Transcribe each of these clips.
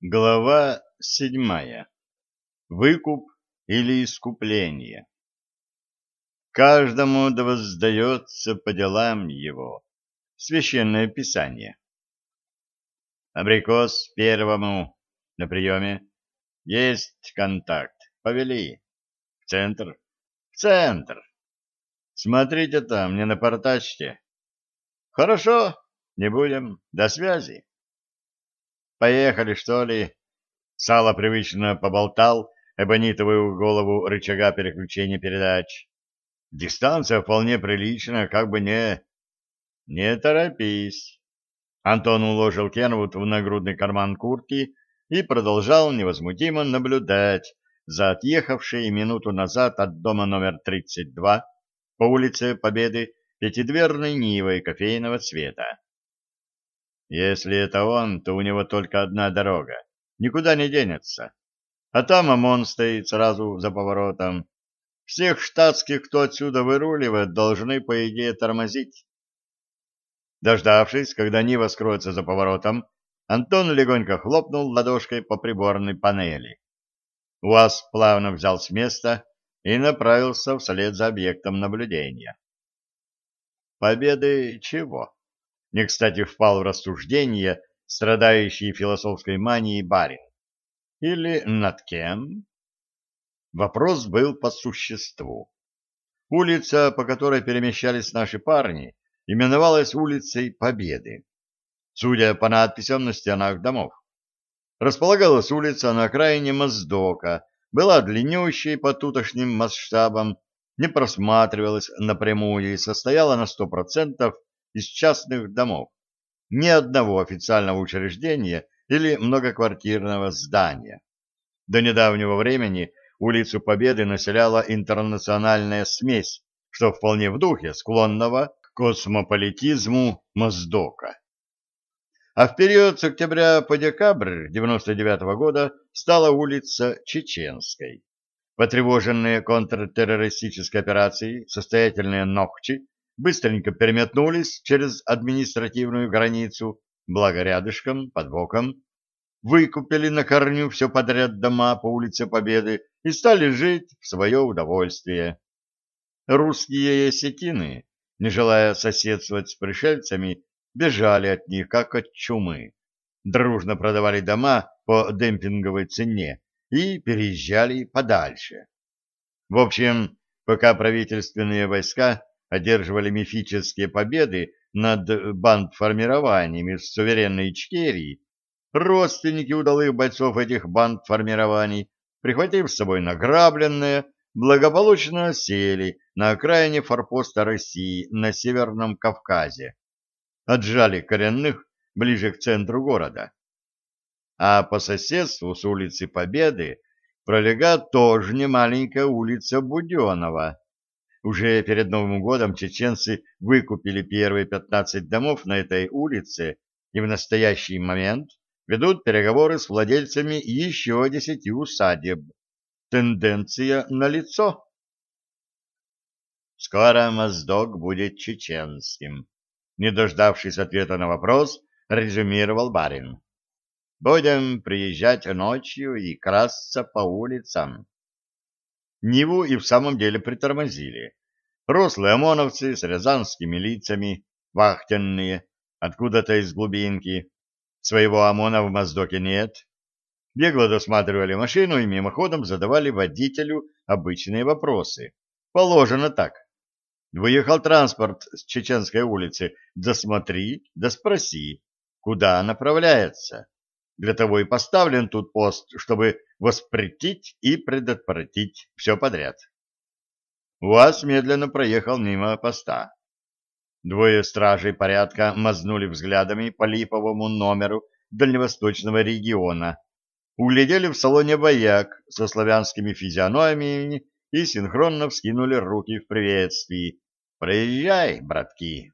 Глава седьмая. Выкуп или искупление. Каждому да воздается по делам его. Священное Писание. Абрикос первому на приеме. Есть контакт. Повели. В центр. В центр. Смотрите там, не напортачьте. Хорошо, не будем. До связи. Поехали, что ли? Сало привычно поболтал эбонитовую голову рычага переключения передач. Дистанция вполне приличная, как бы не... Не торопись. Антон уложил Кенвуд в нагрудный карман куртки и продолжал невозмутимо наблюдать за отъехавшей минуту назад от дома номер 32 по улице Победы пятидверной Нивой кофейного цвета. Если это он, то у него только одна дорога. Никуда не денется. А там ОМОН стоит сразу за поворотом. Всех штатских, кто отсюда выруливает, должны, по идее, тормозить. Дождавшись, когда Нива скроется за поворотом, Антон легонько хлопнул ладошкой по приборной панели. УАЗ плавно взял с места и направился вслед за объектом наблюдения. Победы чего? Не кстати впал в рассуждение страдающий философской манией барин. Или над кем? Вопрос был по существу. Улица, по которой перемещались наши парни, именовалась улицей Победы, судя по надписям на стенах домов. Располагалась улица на окраине Моздока, была длиннющей по тутошним масштабам, не просматривалась напрямую и состояла на сто процентов из частных домов, ни одного официального учреждения или многоквартирного здания. До недавнего времени улицу Победы населяла интернациональная смесь, что вполне в духе склонного к космополитизму Моздока. А в период с октября по декабрь 99 -го года стала улица Чеченской. Потревоженные контртеррористической операцией состоятельные Ногчи быстренько переметнулись через административную границу, благо рядышком, под боком, выкупили на корню все подряд дома по улице Победы и стали жить в свое удовольствие. Русские осетины, не желая соседствовать с пришельцами, бежали от них, как от чумы, дружно продавали дома по демпинговой цене и переезжали подальше. В общем, пока правительственные войска одерживали мифические победы над бандформированиями в суверенной Ичкерии, родственники удалых бойцов этих бандформирований, прихватив с собой награбленное, благополучно сели на окраине форпоста России на Северном Кавказе, отжали коренных ближе к центру города. А по соседству с улицы Победы пролегает тоже немаленькая улица Буденова, уже перед Новым годом чеченцы выкупили первые 15 домов на этой улице и в настоящий момент ведут переговоры с владельцами еще 10 усадеб. Тенденция налицо. Скоро Моздок будет чеченским. Не дождавшись ответа на вопрос, резюмировал барин. Будем приезжать ночью и красться по улицам. Ниву и в самом деле притормозили. Рослые ОМОНовцы с рязанскими лицами, вахтенные, откуда-то из глубинки. Своего ОМОНа в Моздоке нет. Бегло досматривали машину и мимоходом задавали водителю обычные вопросы. Положено так. Выехал транспорт с Чеченской улицы. Досмотри, да спроси, куда направляется. Для того и поставлен тут пост, чтобы воспретить и предотвратить все подряд. УАЗ медленно проехал мимо поста. Двое стражей порядка мазнули взглядами по липовому номеру дальневосточного региона, углядели в салоне вояк со славянскими физиономиями и синхронно вскинули руки в приветствии. «Проезжай, братки!»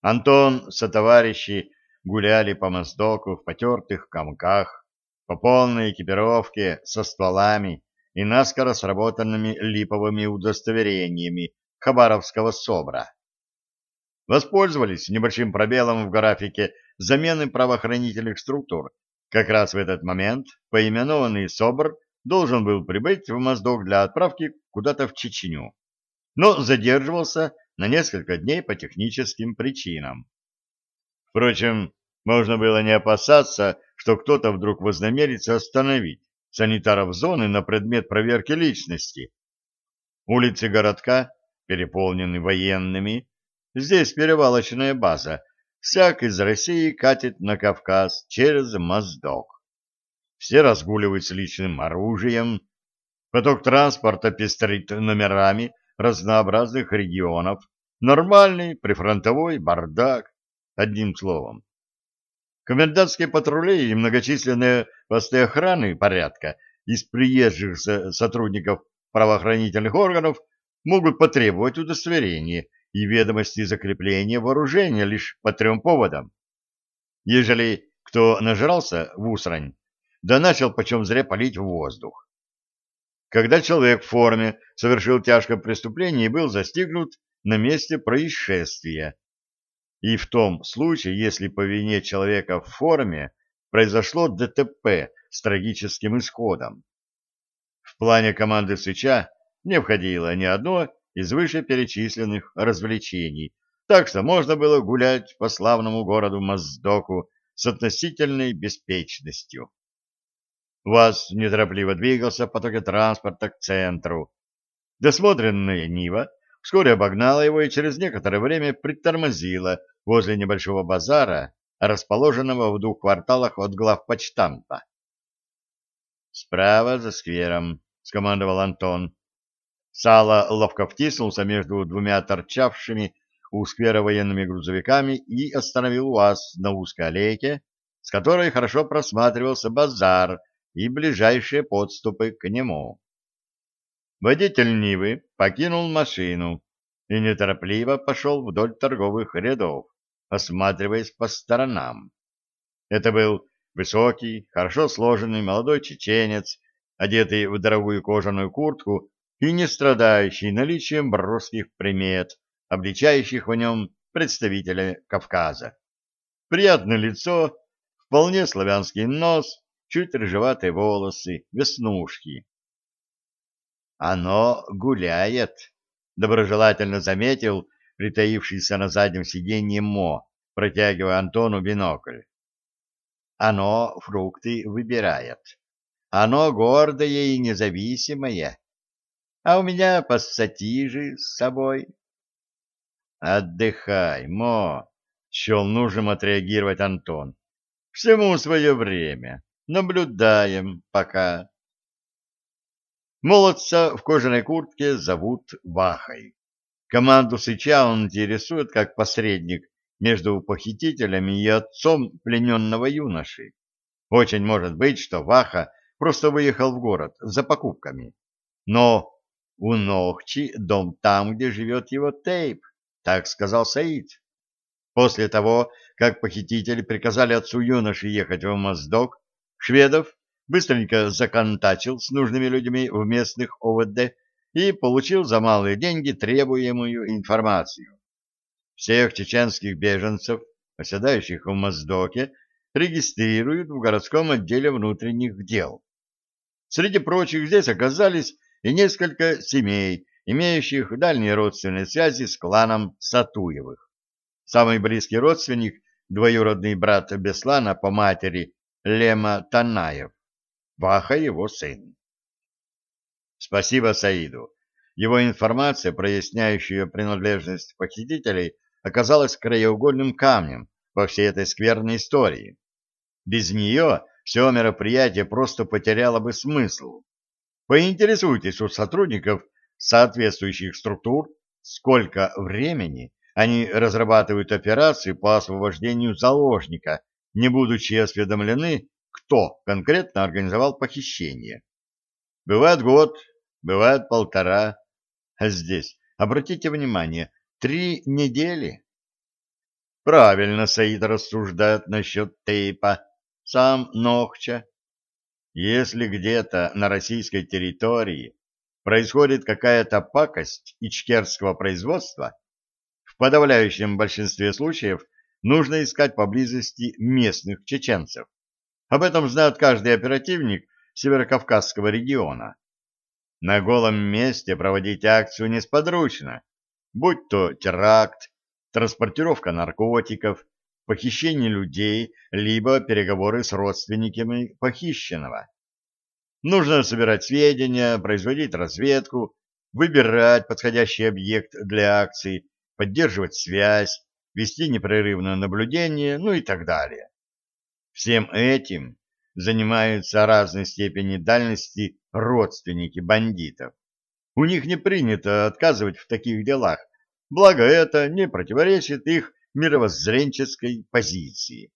Антон со товарищи гуляли по мостоку в потертых комках, по полной экипировке со стволами и наскоро сработанными липовыми удостоверениями Хабаровского СОБРа. Воспользовались небольшим пробелом в графике замены правоохранительных структур Как раз в этот момент поименованный СОБР должен был прибыть в Моздок для отправки куда-то в Чечню, но задерживался на несколько дней по техническим причинам. Впрочем, можно было не опасаться, что кто-то вдруг вознамерится остановить санитаров зоны на предмет проверки личности. Улицы городка переполнены военными, здесь перевалочная база, всяк из России катит на Кавказ через Моздок. Все разгуливают с личным оружием, поток транспорта пестрит номерами разнообразных регионов, нормальный прифронтовой бардак, одним словом. Комендантские патрули и многочисленные посты охраны порядка из приезжих сотрудников правоохранительных органов могут потребовать удостоверения и ведомости закрепления вооружения лишь по трем поводам. Ежели кто нажрался в усрань, да начал почем зря палить в воздух. Когда человек в форме совершил тяжкое преступление и был застигнут на месте происшествия, и в том случае, если по вине человека в форме произошло ДТП с трагическим исходом. В плане команды Сыча не входило ни одно из вышеперечисленных развлечений, так что можно было гулять по славному городу Моздоку с относительной беспечностью. ВАЗ неторопливо двигался в потоке транспорта к центру. Досмотренная Нива вскоре обогнала его и через некоторое время притормозила возле небольшого базара, расположенного в двух кварталах от главпочтамта. «Справа за сквером», — скомандовал Антон. Сало ловко втиснулся между двумя торчавшими у сквера военными грузовиками и остановил УАЗ на узкой аллейке, с которой хорошо просматривался базар и ближайшие подступы к нему. Водитель Нивы покинул машину и неторопливо пошел вдоль торговых рядов, осматриваясь по сторонам. Это был высокий, хорошо сложенный молодой чеченец, одетый в дорогую кожаную куртку и не страдающий наличием броских примет, обличающих в нем представителя Кавказа. Приятное лицо, вполне славянский нос, чуть рыжеватые волосы, веснушки. «Оно гуляет», — доброжелательно заметил притаившийся на заднем сиденье Мо, протягивая Антону бинокль. «Оно фрукты выбирает. Оно гордое и независимое. А у меня пассатижи с собой». «Отдыхай, Мо», — счел нужным отреагировать Антон. «Всему свое время. Наблюдаем пока». Молодца в кожаной куртке зовут Вахой. Команду Сыча он интересует как посредник между похитителями и отцом плененного юноши. Очень может быть, что Ваха просто выехал в город за покупками. Но у Нохчи дом там, где живет его Тейп, так сказал Саид. После того, как похитители приказали отцу юноши ехать в Моздок, Шведов быстренько законтачил с нужными людьми в местных ОВД и получил за малые деньги требуемую информацию. Всех чеченских беженцев, оседающих в Моздоке, регистрируют в городском отделе внутренних дел. Среди прочих здесь оказались и несколько семей, имеющих дальние родственные связи с кланом Сатуевых. Самый близкий родственник – двоюродный брат Беслана по матери Лема Танаев. Ваха его сын. Спасибо Саиду. Его информация, проясняющая принадлежность похитителей, оказалась краеугольным камнем во всей этой скверной истории. Без нее все мероприятие просто потеряло бы смысл. Поинтересуйтесь у сотрудников соответствующих структур, сколько времени они разрабатывают операции по освобождению заложника, не будучи осведомлены кто конкретно организовал похищение. Бывает год, бывает полтора, а здесь, обратите внимание, три недели. Правильно Саид рассуждает насчет тейпа, сам Нохча. Если где-то на российской территории происходит какая-то пакость ичкерского производства, в подавляющем большинстве случаев нужно искать поблизости местных чеченцев Об этом знает каждый оперативник Северокавказского региона. На голом месте проводить акцию несподручно, будь то теракт, транспортировка наркотиков, похищение людей, либо переговоры с родственниками похищенного. Нужно собирать сведения, производить разведку, выбирать подходящий объект для акции, поддерживать связь, вести непрерывное наблюдение, ну и так далее. Всем этим занимаются разной степени дальности родственники бандитов. У них не принято отказывать в таких делах, благо это не противоречит их мировоззренческой позиции.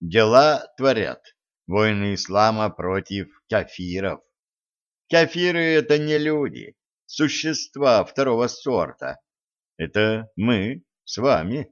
Дела творят воины ислама против кафиров. Кафиры — это не люди, существа второго сорта. Это мы с вами.